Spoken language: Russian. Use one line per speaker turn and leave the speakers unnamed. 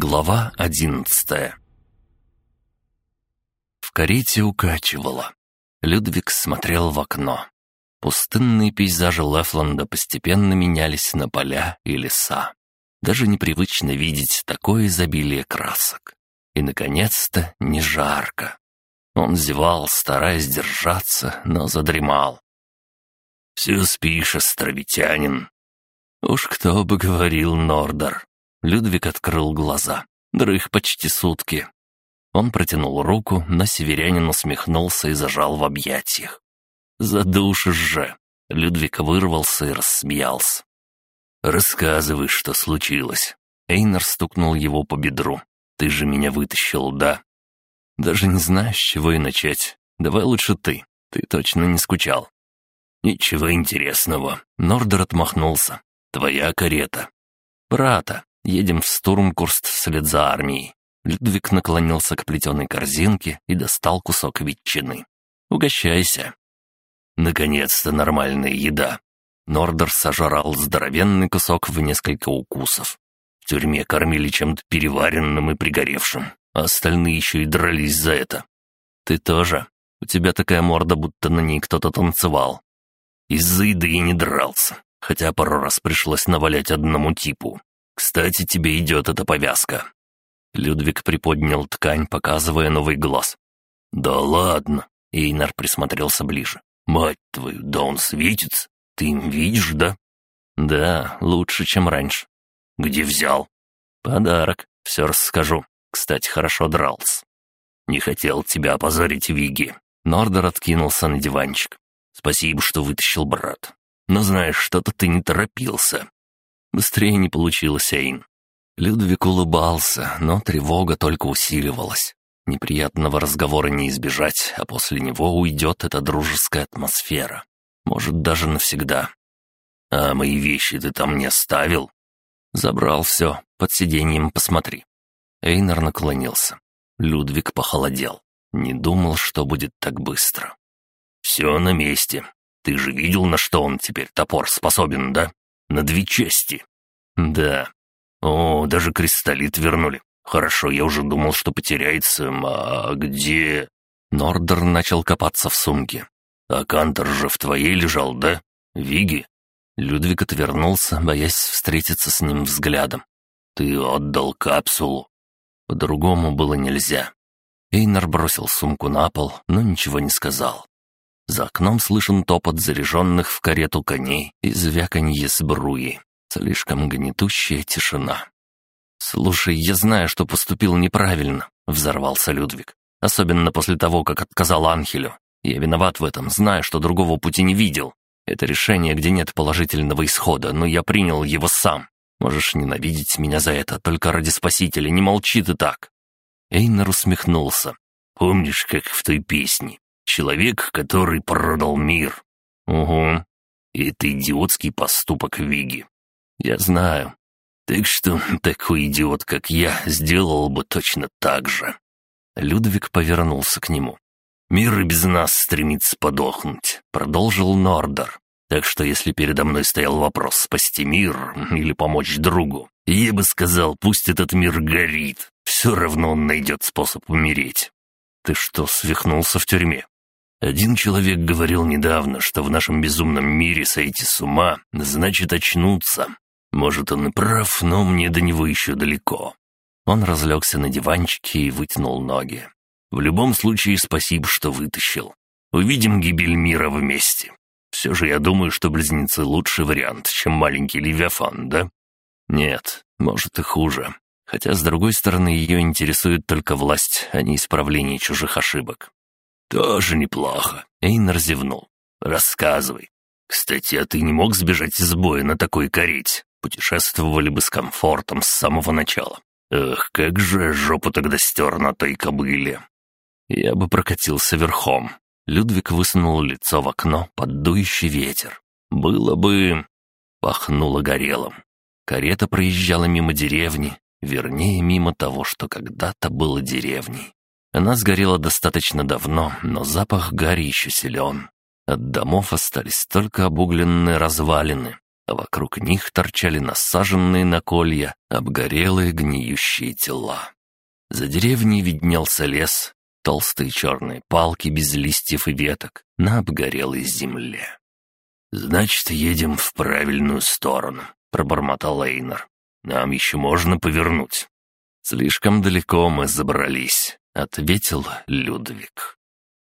Глава одиннадцатая В карете укачивало. Людвиг смотрел в окно. Пустынные пейзажи Лефланда постепенно менялись на поля и леса. Даже непривычно видеть такое изобилие красок. И, наконец-то, не жарко. Он зевал, стараясь держаться, но задремал. «Все спишь, островитянин». «Уж кто бы говорил, Нордер». Людвиг открыл глаза. Дрых почти сутки. Он протянул руку, но северянин усмехнулся и зажал в объятиях. «Задушишь же!» Людвиг вырвался и рассмеялся. «Рассказывай, что случилось». Эйнер стукнул его по бедру. «Ты же меня вытащил, да?» «Даже не знаю, с чего и начать. Давай лучше ты. Ты точно не скучал». «Ничего интересного». Нордер отмахнулся. «Твоя карета». «Брата. Едем в Стурмкурст вслед за армией». Людвиг наклонился к плетеной корзинке и достал кусок ветчины. «Угощайся». «Наконец-то нормальная еда». Нордер сожрал здоровенный кусок в несколько укусов. В тюрьме кормили чем-то переваренным и пригоревшим, а остальные еще и дрались за это. «Ты тоже. У тебя такая морда, будто на ней кто-то танцевал». Из-за еды и не дрался, хотя пару раз пришлось навалять одному типу. Кстати, тебе идет эта повязка». Людвиг приподнял ткань, показывая новый глаз. «Да ладно!» — Эйнар присмотрелся ближе. «Мать твою, да он светится! Ты им видишь, да?» «Да, лучше, чем раньше». «Где взял?» «Подарок, все расскажу. Кстати, хорошо дрался». «Не хотел тебя опозорить, Виги». Нордер откинулся на диванчик. Спасибо, что вытащил брат. Но знаешь, что-то ты не торопился. Быстрее не получилось, Эйн. Людвиг улыбался, но тревога только усиливалась. Неприятного разговора не избежать, а после него уйдет эта дружеская атмосфера. Может, даже навсегда. «А мои вещи ты там не оставил?» «Забрал все. Под сиденьем посмотри». Эйнар наклонился. Людвиг похолодел. Не думал, что будет так быстро. «Все на месте. Ты же видел, на что он теперь топор способен, да? На две части». «Да». «О, даже кристаллит вернули. Хорошо, я уже думал, что потеряется. А где...» Нордер начал копаться в сумке. «А Кантор же в твоей лежал, да? Виги?» Людвиг отвернулся, боясь встретиться с ним взглядом. «Ты отдал капсулу». По-другому было нельзя. Эйнар бросил сумку на пол, но ничего не сказал. За окном слышен топот заряженных в карету коней и звяканье сбруи. Слишком гнетущая тишина. «Слушай, я знаю, что поступил неправильно», — взорвался Людвиг. «Особенно после того, как отказал Анхелю. Я виноват в этом, знаю, что другого пути не видел. Это решение, где нет положительного исхода, но я принял его сам. Можешь ненавидеть меня за это, только ради Спасителя, не молчи ты так». Эйнер усмехнулся. «Помнишь, как в той песне? Человек, который продал мир. Угу. Это идиотский поступок Виги. Я знаю. Так что такой идиот, как я, сделал бы точно так же. Людвиг повернулся к нему. «Мир и без нас стремится подохнуть», — продолжил Нордер. «Так что если передо мной стоял вопрос спасти мир или помочь другу, я бы сказал, пусть этот мир горит. Все равно он найдет способ умереть». «Ты что, свихнулся в тюрьме?» Один человек говорил недавно, что в нашем безумном мире сойти с ума значит очнуться. Может, он и прав, но мне до него еще далеко. Он разлегся на диванчике и вытянул ноги. В любом случае, спасибо, что вытащил. Увидим гибель мира вместе. Все же я думаю, что близнецы лучший вариант, чем маленький Левиафан, да? Нет, может и хуже. Хотя, с другой стороны, ее интересует только власть, а не исправление чужих ошибок. «Тоже неплохо», — Эйнер зевнул. «Рассказывай. Кстати, а ты не мог сбежать из боя на такой карете? Путешествовали бы с комфортом с самого начала. Эх, как же жопу тогда стер на той кобыле». Я бы прокатился верхом. Людвиг высунул лицо в окно под дующий ветер. Было бы... Пахнуло горелым. Карета проезжала мимо деревни, вернее, мимо того, что когда-то было деревней. Она сгорела достаточно давно, но запах гари еще силен. От домов остались только обугленные развалины. А вокруг них торчали насаженные на колья обгорелые гниющие тела. За деревней виднелся лес, толстые черные палки без листьев и веток на обгорелой земле. «Значит, едем в правильную сторону», — пробормотал Эйнер. «Нам еще можно повернуть». «Слишком далеко мы забрались», — ответил Людвиг.